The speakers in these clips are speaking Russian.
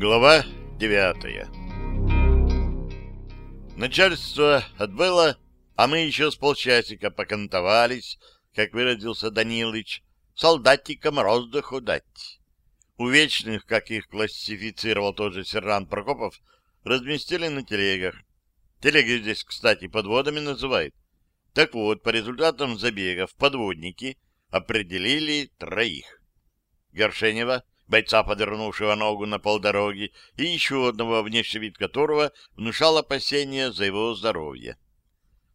Глава девятая Начальство отбыло, а мы еще с полчасика покантовались, как выразился Данилыч, солдатикам роздыху дать. У вечных, как их классифицировал тот же сержант Прокопов, разместили на телегах. Телеги здесь, кстати, подводами называют. Так вот, по результатам забегов подводники определили троих. Горшенева, бойца, подвернувшего ногу на полдороги, и еще одного, внешний вид которого внушал опасения за его здоровье.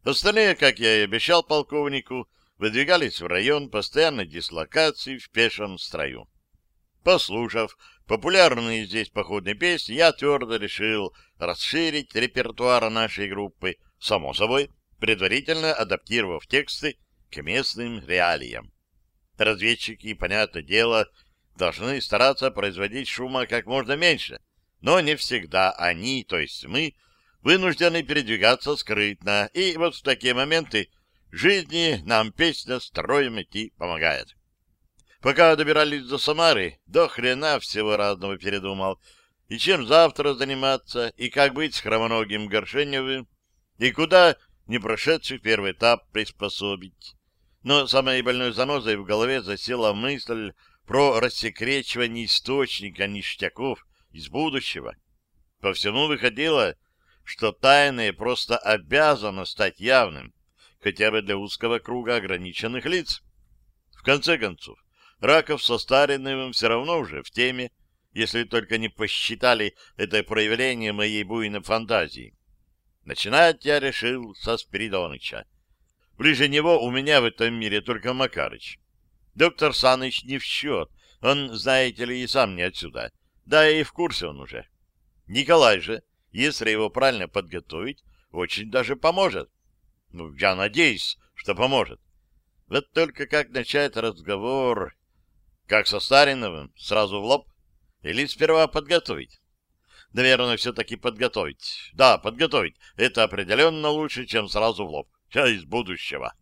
Остальные, как я и обещал полковнику, выдвигались в район постоянной дислокации в пешем строю. Послушав популярные здесь походные песни, я твердо решил расширить репертуар нашей группы, само собой, предварительно адаптировав тексты к местным реалиям. Разведчики, понятное дело, должны стараться производить шума как можно меньше, но не всегда они, то есть мы, вынуждены передвигаться скрытно, и вот в такие моменты жизни нам песня строем идти помогает. Пока добирались до Самары, до хрена всего разного передумал, и чем завтра заниматься, и как быть с хромоногим Горшеневым, и куда не прошедший первый этап приспособить. Но самой больной занозой в голове засела мысль про рассекречивание источника ништяков из будущего. По всему выходило, что тайное просто обязано стать явным, хотя бы для узкого круга ограниченных лиц. В конце концов, Раков со Стариновым все равно уже в теме, если только не посчитали это проявление моей буйной фантазии. Начинать я решил со Спиридоныча. Ближе него у меня в этом мире только Макарыч. Доктор Саныч не в счет. Он, знаете ли, и сам не отсюда. Да и в курсе он уже. Николай же, если его правильно подготовить, очень даже поможет. Ну, я надеюсь, что поможет. Вот только как начать разговор... Как со Стариновым? Сразу в лоб? Или сперва подготовить? Наверное, все-таки подготовить. Да, подготовить. Это определенно лучше, чем сразу в лоб. Я из будущего.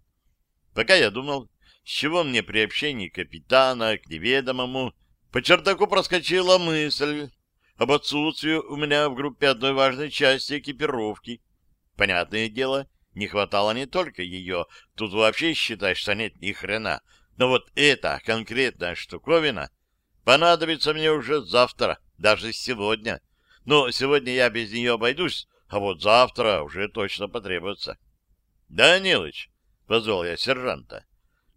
Пока я думал, с чего мне при общении капитана к неведомому по чердаку проскочила мысль об отсутствии у меня в группе одной важной части экипировки. Понятное дело, не хватало не только ее, тут вообще считай, что нет ни хрена, но вот эта конкретная штуковина понадобится мне уже завтра, даже сегодня. Но сегодня я без нее обойдусь, а вот завтра уже точно потребуется. — Данилыч, — позвал я сержанта,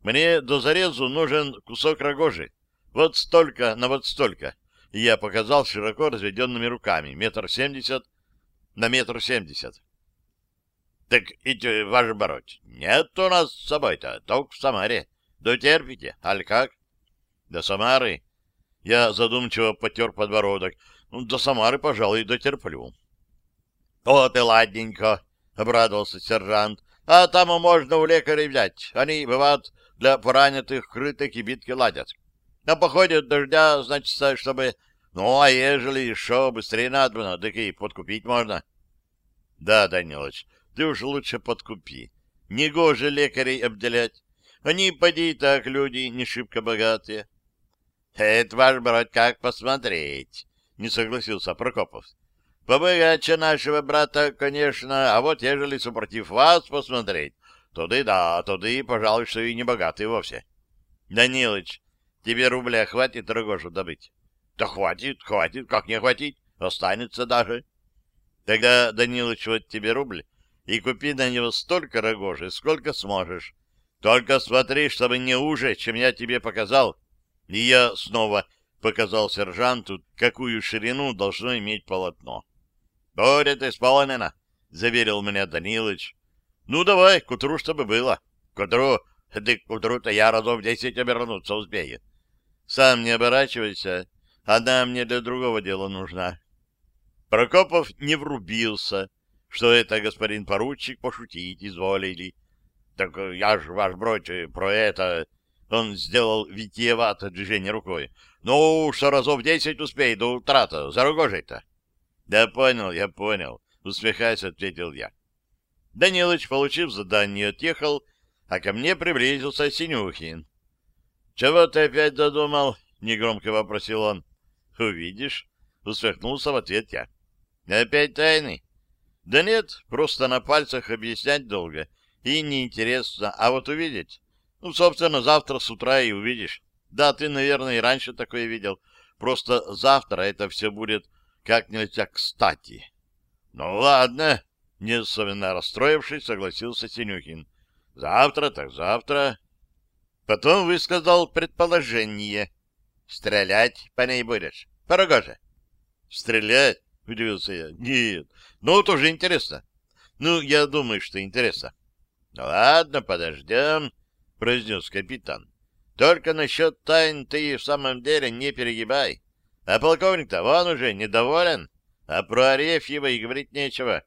мне до зарезу нужен кусок рогожи. Вот столько на вот столько. И я показал широко разведенными руками. Метр семьдесят на метр семьдесят. Так идти, ваш бороть. Нет у нас с собой-то, только в Самаре. Дотерпите, аль как? До Самары? Я задумчиво потер подбородок. Ну, до Самары, пожалуй, дотерплю. Вот и ладненько, — обрадовался сержант. А там можно у лекарей взять. Они, бывают, для поранятых крытых и битки ладят. На походе дождя, значит, чтобы... Ну, а ежели еще быстрее надо, так и подкупить можно. Да, Данилович, ты уж лучше подкупи. Негоже лекарей обделять. Они, поди, так люди не шибко богатые. Это, ваш брат, как посмотреть, не согласился Прокопов. Побогаче нашего брата, конечно, а вот ежели супротив вас посмотреть, Туды да, туды, пожалуй, что и не богатый вовсе. Данилыч, тебе рубля хватит рогожу добыть? Да хватит, хватит, как не хватить, останется даже. Тогда, Данилыч, вот тебе рубль, и купи на него столько рогожи, сколько сможешь. Только смотри, чтобы не уже, чем я тебе показал. И я снова показал сержанту, какую ширину должно иметь полотно. — Будет исполнено, — заверил меня Данилыч. Ну, давай, к утру, чтобы было. К утру, да к утру-то я разов десять обернуться успею. Сам не оборачивайся, она мне для другого дела нужна. Прокопов не врубился, что это господин поручик пошутить изволили. Так я ж, ваш бродь, про это... Он сделал витиевато движение рукой. Ну, что разов десять успеет до утра-то, за рогожей-то. Да понял, я понял, усмехаясь, ответил я. Данилыч, получив задание, отъехал, а ко мне приблизился Синюхин. — Чего ты опять задумал? — негромко вопросил он. — Увидишь, — усмехнулся в ответ я. Опять тайны? Да нет, просто на пальцах объяснять долго и неинтересно, а вот увидеть... Ну, собственно, завтра с утра и увидишь. Да, ты, наверное, и раньше такое видел. Просто завтра это все будет как нельзя кстати. Ну, ладно, не особенно расстроившись, согласился Синюхин. Завтра так завтра. Потом высказал предположение. Стрелять по ней будешь? Порогоже. Стрелять? Удивился я. Нет. Ну, тоже интересно. Ну, я думаю, что интересно. Ладно, подождем, произнес капитан. Только насчет тайн ты в самом деле не перегибай. А полковник-то вон уже недоволен, а про Арефьева и говорить нечего.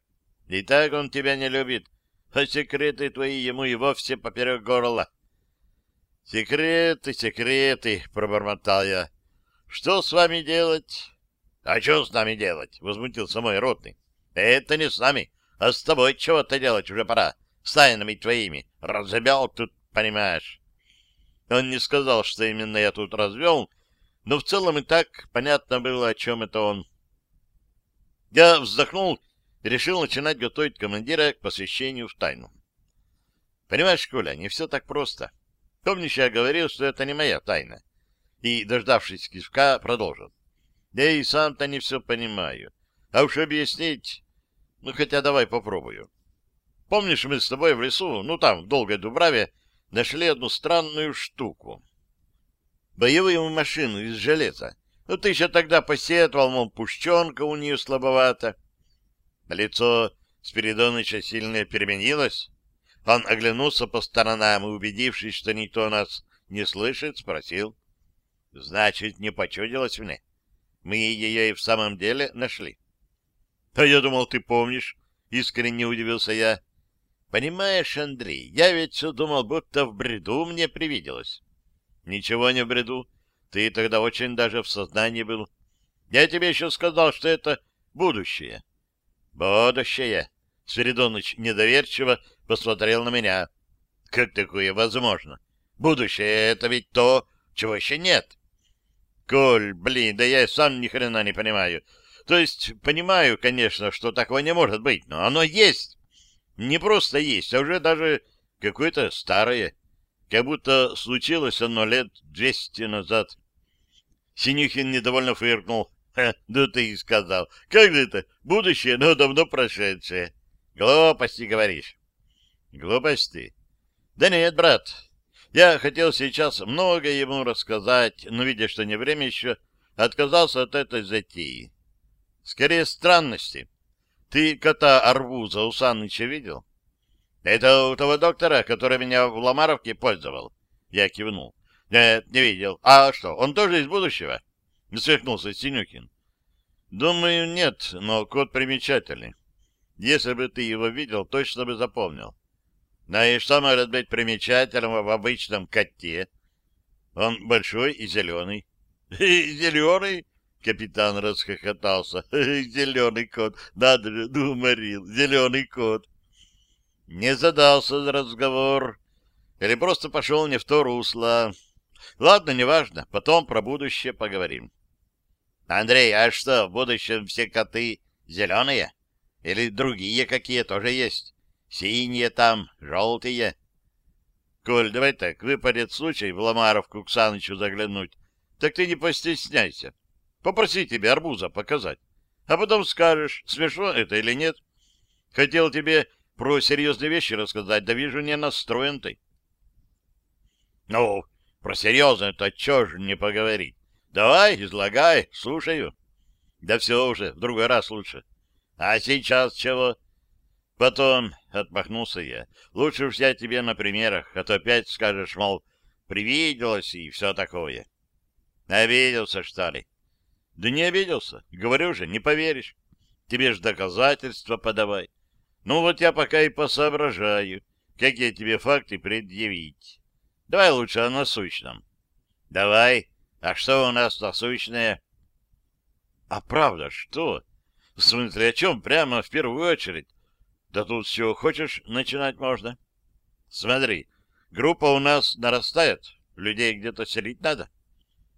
И так он тебя не любит, а секреты твои ему и вовсе поперек горла. «Секреты, секреты!» — пробормотал я. «Что с вами делать?» «А что с нами делать?» — возмутился мой ротный. «Это не с нами, а с тобой чего-то делать уже пора. С тайнами твоими. Разобял тут, понимаешь». Он не сказал, что именно я тут развел, но в целом и так понятно было, о чем это он. Я вздохнул решил начинать готовить командира к посвящению в тайну. Понимаешь, Коля, не все так просто. Помнишь, я говорил, что это не моя тайна? И, дождавшись кишка, продолжил. Я и сам-то не все понимаю. А уж объяснить... Ну, хотя давай попробую. Помнишь, мы с тобой в лесу, ну, там, в Долгой Дубраве, нашли одну странную штуку. Боевую машину из железа. Ну, ты еще тогда посетовал, мол, пушченка у нее слабовато. Лицо Спиридоныча сильно переменилось. Он оглянулся по сторонам и, убедившись, что никто нас не слышит, спросил. — Значит, не почудилось мне? Мы ее и в самом деле нашли. — А я думал, ты помнишь, — искренне удивился я. — Понимаешь, Андрей, я ведь все думал, будто в бреду мне привиделось. — Ничего не в бреду. Ты тогда очень даже в сознании был. Я тебе еще сказал, что это будущее. — Будущее, Свиридоныч недоверчиво посмотрел на меня. Как такое возможно? Будущее — это ведь то, чего еще нет. Коль, блин, да я сам ни хрена не понимаю. То есть, понимаю, конечно, что такого не может быть, но оно есть. Не просто есть, а уже даже какое-то старое. Как будто случилось оно лет двести назад. Синюхин недовольно фыркнул. «Ха, да ты и сказал. Как же это? Будущее, но давно прошедшее. Глупости говоришь. Глупости? Да нет, брат. Я хотел сейчас много ему рассказать, но, видя, что не время еще, отказался от этой затеи. Скорее, странности. Ты кота Арбуза у Саныча видел? Это у того доктора, который меня в Ломаровке пользовал. Я кивнул. Нет, не видел. А что, он тоже из будущего? Усмехнулся Синюкин. Думаю, нет, но кот примечательный. Если бы ты его видел, точно бы запомнил. Ну и что может быть примечательного в обычном коте? Он большой и зеленый. Зеленый? Капитан расхохотался. Зеленый кот. Надо же, думарил. Зеленый кот. Не задался за разговор. Или просто пошел не в то русло. Ладно, неважно. Потом про будущее поговорим. Андрей, а что, в будущем все коты зеленые? Или другие какие тоже есть? Синие там, желтые. Коль, давай так, выпадет случай в Ломаровку к Санычу заглянуть. Так ты не постесняйся. Попроси тебе арбуза показать. А потом скажешь, смешно это или нет. Хотел тебе про серьезные вещи рассказать, да вижу, не настроен ты. Ну, про серьезное-то чё же не поговорить? Давай, излагай, слушаю. Да все уже, в другой раз лучше. А сейчас чего? Потом, — отмахнулся я, — лучше уж я тебе на примерах, а то опять скажешь, мол, привиделось и все такое. Обиделся, что ли? Да не обиделся. Говорю же, не поверишь. Тебе ж доказательства подавай. Ну вот я пока и посоображаю, какие тебе факты предъявить. Давай лучше о насущном. Давай. А что у нас насущное? А правда, что? В смысле, о чем? Прямо в первую очередь. Да тут все хочешь начинать можно. Смотри, группа у нас нарастает. Людей где-то селить надо.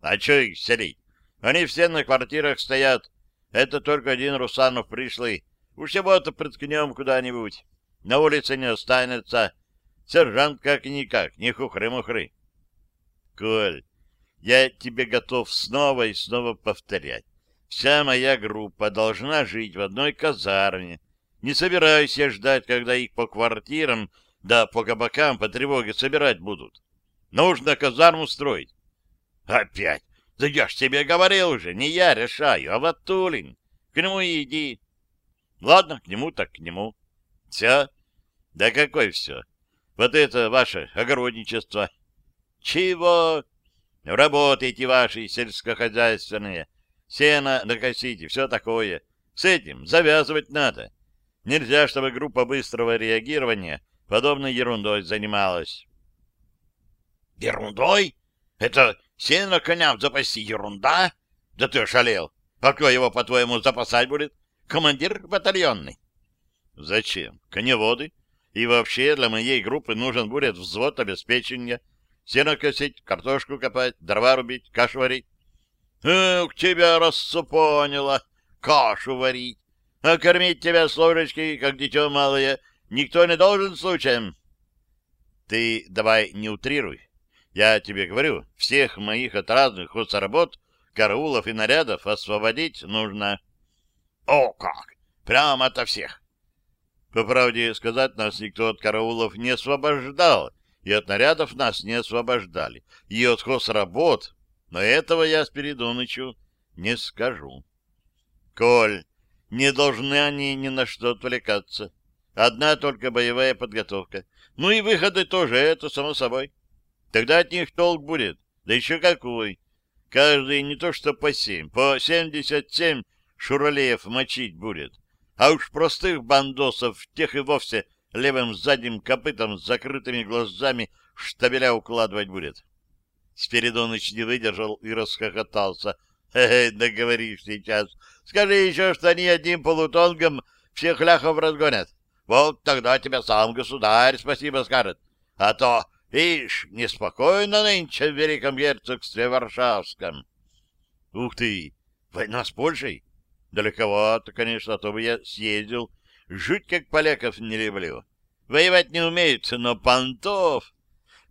А что их селить? Они все на квартирах стоят. Это только один Русанов пришлый. Уж его-то приткнем куда-нибудь. На улице не останется. Сержант как-никак, не хухры-мухры. Коль, я тебе готов снова и снова повторять. Вся моя группа должна жить в одной казарме. Не собираюсь я ждать, когда их по квартирам да по кабакам по тревоге собирать будут. Нужно казарму строить. Опять? Да я ж тебе говорил уже, не я решаю, а Ватулин. К нему иди. Ладно, к нему так к нему. Все? Да какой все? Вот это ваше огородничество. Чего? Работайте ваши сельскохозяйственные. Сено накосите, все такое. С этим завязывать надо. Нельзя, чтобы группа быстрого реагирования подобной ерундой занималась. Ерундой? Это сено коням запасти ерунда? Да ты ошалел. А кто его, по-твоему, запасать будет? Командир батальонный. Зачем? Коневоды. И вообще для моей группы нужен будет взвод обеспечения. Сено косить, картошку копать, дрова рубить, кашу варить. Эх, тебя рассупонило, кашу варить. А кормить тебя с ложечки, как дитё малое, никто не должен случаем. Ты давай не утрируй. Я тебе говорю, всех моих от разных хозработ, караулов и нарядов освободить нужно. О, как! Прямо ото всех. По правде сказать, нас никто от караулов не освобождал, и от нарядов нас не освобождали, и от хозработ но этого я Спиридонычу не скажу. Коль, не должны они ни на что отвлекаться. Одна только боевая подготовка. Ну и выходы тоже, это само собой. Тогда от них толк будет. Да еще какой. Каждый не то что по семь, по семьдесят семь шуралеев мочить будет. А уж простых бандосов, тех и вовсе левым задним копытом с закрытыми глазами штабеля укладывать будет. Спиридоныч не выдержал и расхохотался. «Хе-хе, да говоришь сейчас. Скажи еще, что они одним полутонгом всех ляхов разгонят. Вот тогда тебя сам государь спасибо скажет. А то, ишь, неспокойно нынче в Великом Герцогстве Варшавском». «Ух ты! Война с Польшей? Далековато, конечно, а то бы я съездил. Жуть как поляков не люблю. Воевать не умеют, но понтов...»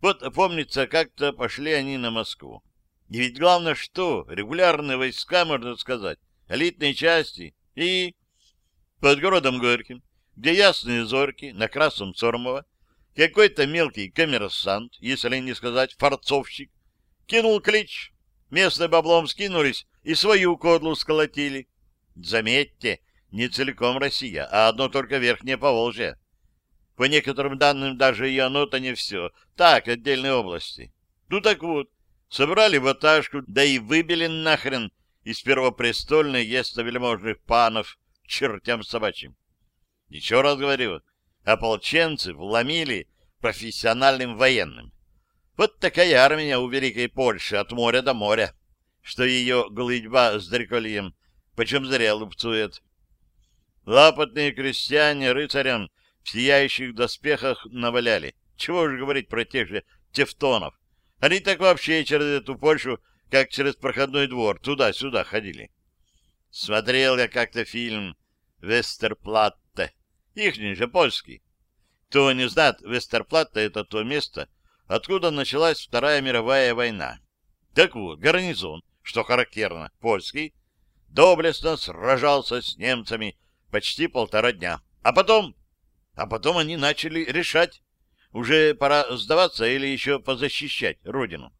Вот, помнится, как-то пошли они на Москву. И ведь главное что? Регулярные войска, можно сказать, элитные части. И под городом Горьким, где ясные зорки, на Красном Сормово, какой-то мелкий коммерсант, если не сказать форцовщик, кинул клич. Местные баблом скинулись и свою кодлу сколотили. Заметьте, не целиком Россия, а одно только Верхнее Поволжье. По некоторым данным, даже и оно-то не все. Так, отдельные области. Ну так вот, собрали ваташку, да и выбили нахрен из первопрестольной вельможных панов чертям собачьим. Еще раз говорю, ополченцы вломили профессиональным военным. Вот такая армия у Великой Польши от моря до моря, что ее голыдьба с дрекольем почем зря лупцует. Лапотные крестьяне рыцарям в сияющих доспехах наваляли. Чего же говорить про тех же тевтонов? Они так вообще через эту Польшу, как через проходной двор, туда-сюда ходили. Смотрел я как-то фильм «Вестерплатте». Ихний же польский. Кто не знает, Вестерплатте — это то место, откуда началась Вторая мировая война. Так вот, гарнизон, что характерно, польский, доблестно сражался с немцами почти полтора дня. А потом а потом они начали решать, уже пора сдаваться или еще позащищать родину.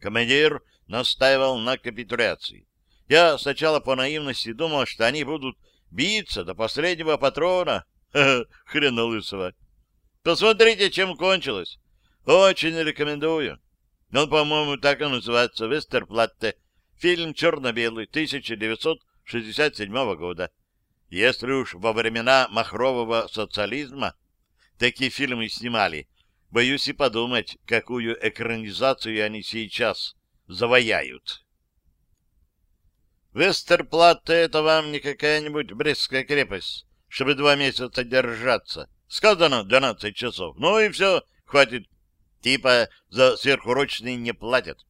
Командир настаивал на капитуляции. Я сначала по наивности думал, что они будут биться до последнего патрона. Хрена лысого. Посмотрите, чем кончилось. Очень рекомендую. Он, по-моему, так и называется «Вестерплатте». Фильм черно-белый, 1967 года. Если уж во времена махрового социализма такие фильмы снимали, боюсь и подумать, какую экранизацию они сейчас завояют. Вестерплатте — это вам не какая-нибудь Брестская крепость, чтобы два месяца держаться. Сказано 12 часов. Ну и все, хватит. Типа за сверхурочные не платят.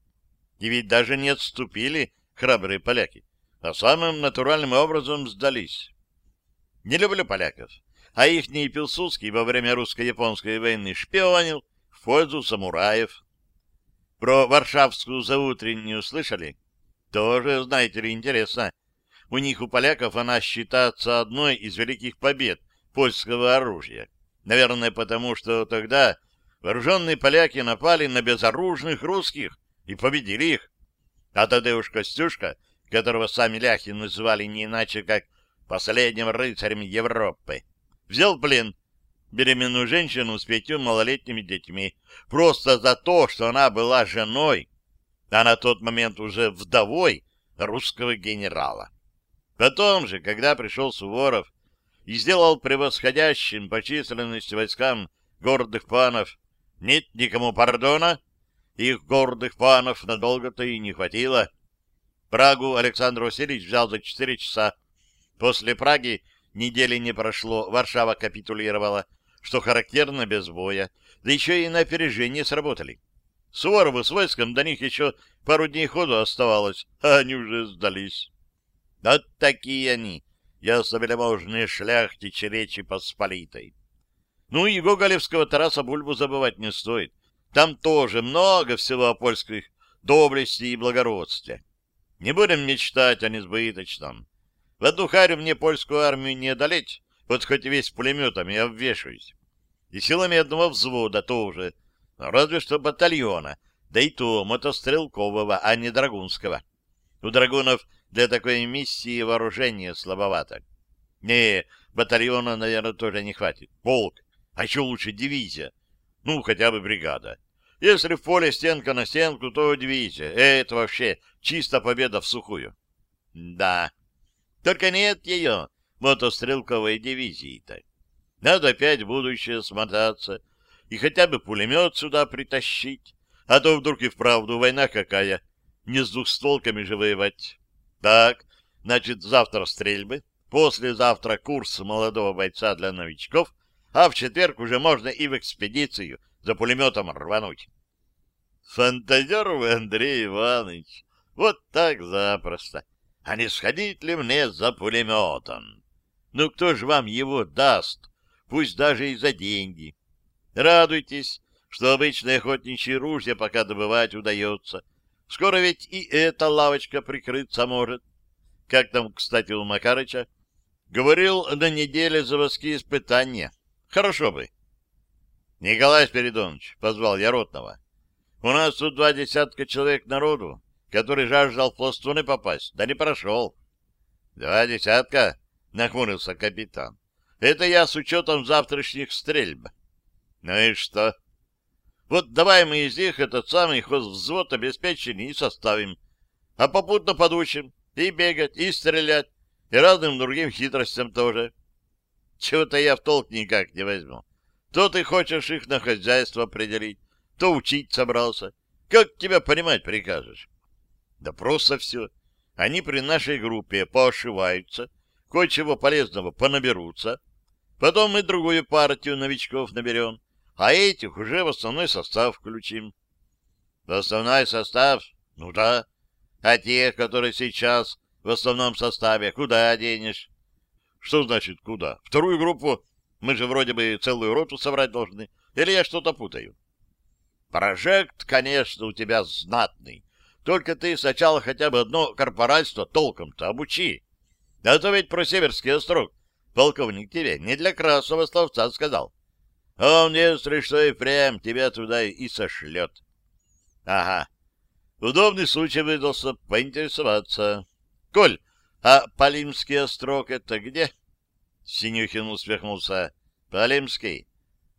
И ведь даже не отступили храбрые поляки. а самым натуральным образом сдались. Не люблю поляков, а ихний Пилсудский во время русско-японской войны шпионил в пользу самураев. Про Варшавскую заутреннюю слышали? Тоже, знаете ли, интересно. У них, у поляков, она считается одной из великих побед польского оружия. Наверное, потому что тогда вооруженные поляки напали на безоружных русских и победили их. А Тадеуш Костюшка, которого сами ляхи называли не иначе, как последним рыцарем Европы, взял в плен беременную женщину с пятью малолетними детьми просто за то, что она была женой, а на тот момент уже вдовой русского генерала. Потом же, когда пришел Суворов и сделал превосходящим по численности войскам гордых панов, нет никому пардона, их гордых панов надолго-то и не хватило. Прагу Александр Васильевич взял за четыре часа. После Праги недели не прошло, Варшава капитулировала, что характерно без боя, да еще и на опережение сработали. Суворову с войском до них еще пару дней ходу оставалось, а они уже сдались. Вот такие они, ясновельможные шляхтичи Речи Посполитой. Ну и Гоголевского Тараса Бульбу забывать не стоит. Там тоже много всего о польских доблести и благородстве. Не будем мечтать о несбыточном. В одну харю мне польскую армию не одолеть, вот хоть весь пулеметами обвешаюсь. И силами одного взвода тоже, разве что батальона, да и то мотострелкового, а не драгунского. У драгунов для такой миссии вооружение слабовато. Не, батальона, наверное, тоже не хватит. Полк, а еще лучше дивизия. Ну, хотя бы бригада. Если в поле стенка на стенку, то дивизия. Это вообще чисто победа в сухую. Да, только нет ее, мотострелковой дивизии-то. Надо опять в будущее смотаться и хотя бы пулемет сюда притащить, а то вдруг и вправду война какая, не с двухстволками же воевать. Так, значит, завтра стрельбы, послезавтра курс молодого бойца для новичков, а в четверг уже можно и в экспедицию за пулеметом рвануть. Фантазер вы, Андрей Иванович, вот так запросто. А не сходить ли мне за пулеметом? Ну, кто же вам его даст, пусть даже и за деньги? Радуйтесь, что обычные охотничьи ружья пока добывать удается. Скоро ведь и эта лавочка прикрыться может. Как там, кстати, у Макарыча? Говорил, на неделе заводские испытания. Хорошо бы. Николай Спиридонович, позвал я Ротного. У нас тут два десятка человек народу, который жаждал в пластуны попасть, да не прошел. Два десятка? Нахмурился капитан. Это я с учетом завтрашних стрельб. Ну и что? Вот давай мы из них этот самый хозвзвод обеспечим и составим, а попутно подучим и бегать, и стрелять, и разным другим хитростям тоже. Чего-то я в толк никак не возьму. То ты хочешь их на хозяйство определить, то учить собрался. Как тебя понимать прикажешь? Да просто все. Они при нашей группе поошиваются, кое-чего полезного понаберутся. Потом мы другую партию новичков наберем, а этих уже в основной состав включим. В основной состав? Ну да. А тех, которые сейчас в основном составе, куда денешь? Что значит куда? Вторую группу? Мы же вроде бы целую роту собрать должны. Или я что-то путаю? Прожект, конечно, у тебя знатный. Только ты сначала хотя бы одно корпоральство толком-то обучи. А то ведь про Северский острог полковник тебе не для красного словца сказал. Он, если что, и прям тебя туда и сошлет. Ага. Удобный случай выдался поинтересоваться. Коль, а Полимский острог это где? Синюхин усмехнулся. Полимский.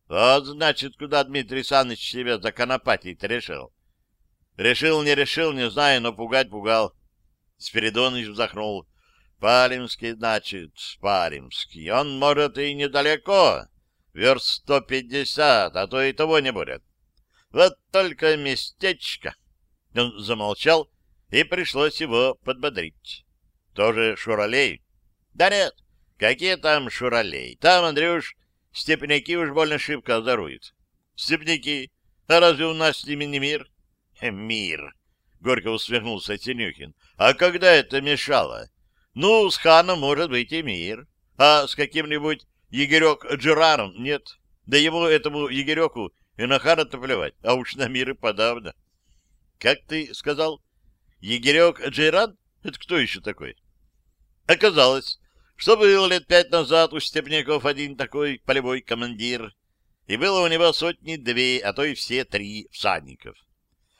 Вот, значит, куда Дмитрий Саныч себя законопатить решил. Решил, не решил, не знаю, но пугать пугал. Спиридоныч вздохнул. Палимский, значит, Палимский. Он, может, и недалеко. Верст сто пятьдесят, а то и того не будет. Вот только местечко. Он замолчал, и пришлось его подбодрить. Тоже Шуралей? Да нет, какие там Шуралей? Там, Андрюш, степняки уж больно шибко озоруют. Степняки? А разве у нас с ними не мир? Мир. — горько усмехнулся Синюхин. — А когда это мешало? Ну, с ханом может быть и мир. А с каким-нибудь егерек Джираном нет. Да ему, этому егереку, и на хана-то плевать, а уж на мир и подавно. — Как ты сказал? Егерек Джиран? Это кто еще такой? Оказалось, что был лет пять назад у Степняков один такой полевой командир, и было у него сотни-две, а то и все три всадников.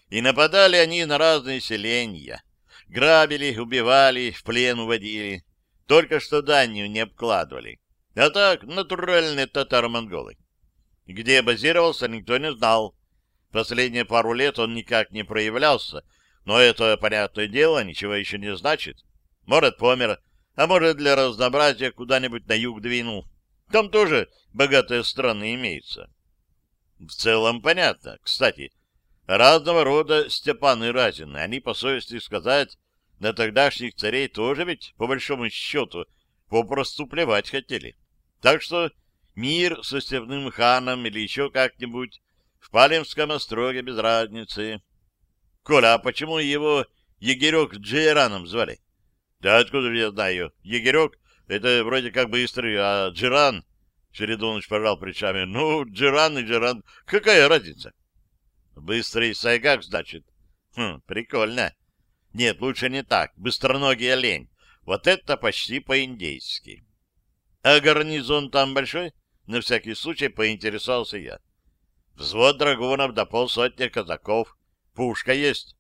И нападали они на разные селения, грабили, убивали, в плен уводили, только что данью не обкладывали. А так, натуральные татаро-монголы. Где базировался, никто не знал. Последние пару лет он никак не проявлялся, но это, понятное дело, ничего еще не значит. Может, помер, а может, для разнообразия куда-нибудь на юг двинул. Там тоже богатые страны имеются. В целом понятно. Кстати, разного рода Степаны Разины, они, по совести сказать, на тогдашних царей тоже ведь, по большому счету, попросту плевать хотели. Так что мир со Степным ханом или еще как-нибудь в Палемском остроге без разницы. Коля, а почему его егерек Джейраном звали? Да откуда я знаю? Егерек — это вроде как быстрый, а Джиран... Чередоныч пожал плечами. Ну, Джиран и Джиран, какая разница? Быстрый сайгак, значит? Хм, прикольно. Нет, лучше не так. Быстроногий олень. Вот это почти по-индейски. А гарнизон там большой? На всякий случай поинтересовался я. Взвод драгунов до полсотни казаков. Пушка есть.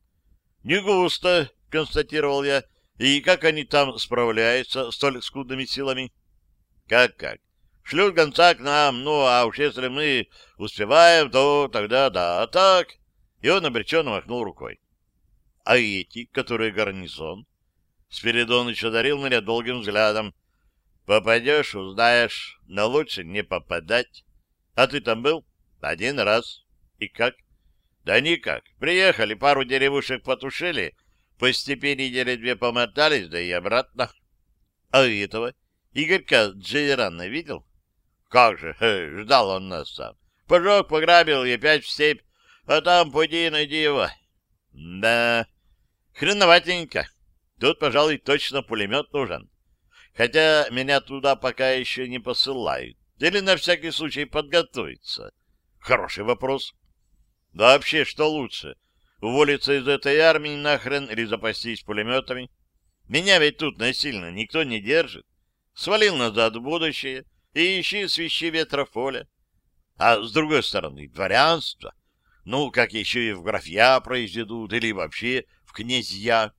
Не густо, констатировал я. И как они там справляются столь скудными силами? Как-как? Шлют гонца к нам, ну, а уж если мы успеваем, то тогда да, а так... И он обреченно махнул рукой. А эти, которые гарнизон? Спиридоныч одарил меня долгим взглядом. Попадешь, узнаешь, но лучше не попадать. А ты там был? Один раз. И как? Да никак. Приехали, пару деревушек потушили, по степи недели две помотались, да и обратно. А этого Игорька Джейрана видел? Как же, ждал он нас сам. Пожег, пограбил и опять в степь, а там поди найди его. Да, хреноватенько. Тут, пожалуй, точно пулемет нужен. Хотя меня туда пока еще не посылают. Или на всякий случай подготовиться. Хороший вопрос. Да вообще, что лучше — уволиться из этой армии нахрен или запастись пулеметами. Меня ведь тут насильно никто не держит. Свалил назад в будущее и ищи свищи ветра в поле. А с другой стороны, дворянство. Ну, как еще и в графья произведут, или вообще в князья.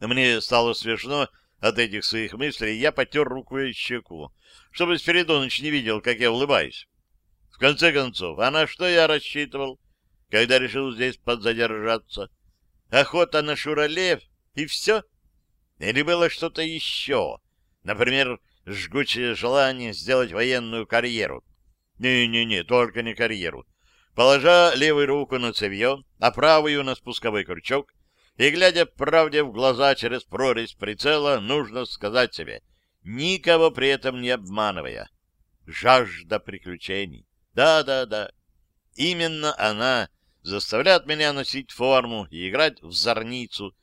Мне стало смешно от этих своих мыслей, я потер руку и щеку, чтобы Спиридоныч не видел, как я улыбаюсь. В конце концов, а на что я рассчитывал? когда решил здесь подзадержаться. Охота на шуралев, и все? Или было что-то еще? Например, жгучее желание сделать военную карьеру? Не-не-не, только не карьеру. Положа левую руку на цевье, а правую на спусковой крючок, и, глядя правде в глаза через прорезь прицела, нужно сказать себе, никого при этом не обманывая. Жажда приключений. Да-да-да. Именно она заставляет меня носить форму и играть в зорницу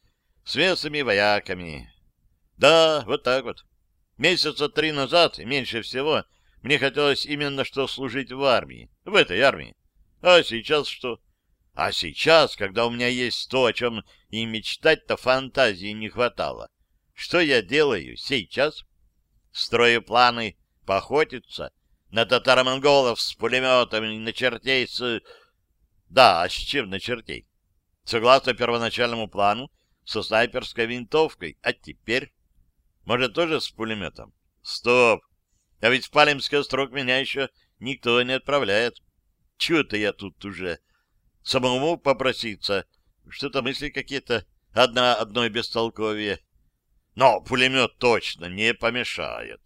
с местными вояками. Да, вот так вот. Месяца три назад, меньше всего, мне хотелось именно что служить в армии, в этой армии. А сейчас что? А сейчас, когда у меня есть то, о чем и мечтать-то фантазии не хватало, что я делаю сейчас? Строю планы поохотиться на татаро-монголов с пулеметами, на чертей с да, а с чем на чертей? Согласно первоначальному плану, со снайперской винтовкой. А теперь? Может, тоже с пулеметом? Стоп! А ведь в Палемский острог меня еще никто не отправляет. Чего-то я тут уже. Самому попроситься. Что-то мысли какие-то. Одна одной бестолковее. Но пулемет точно не помешает.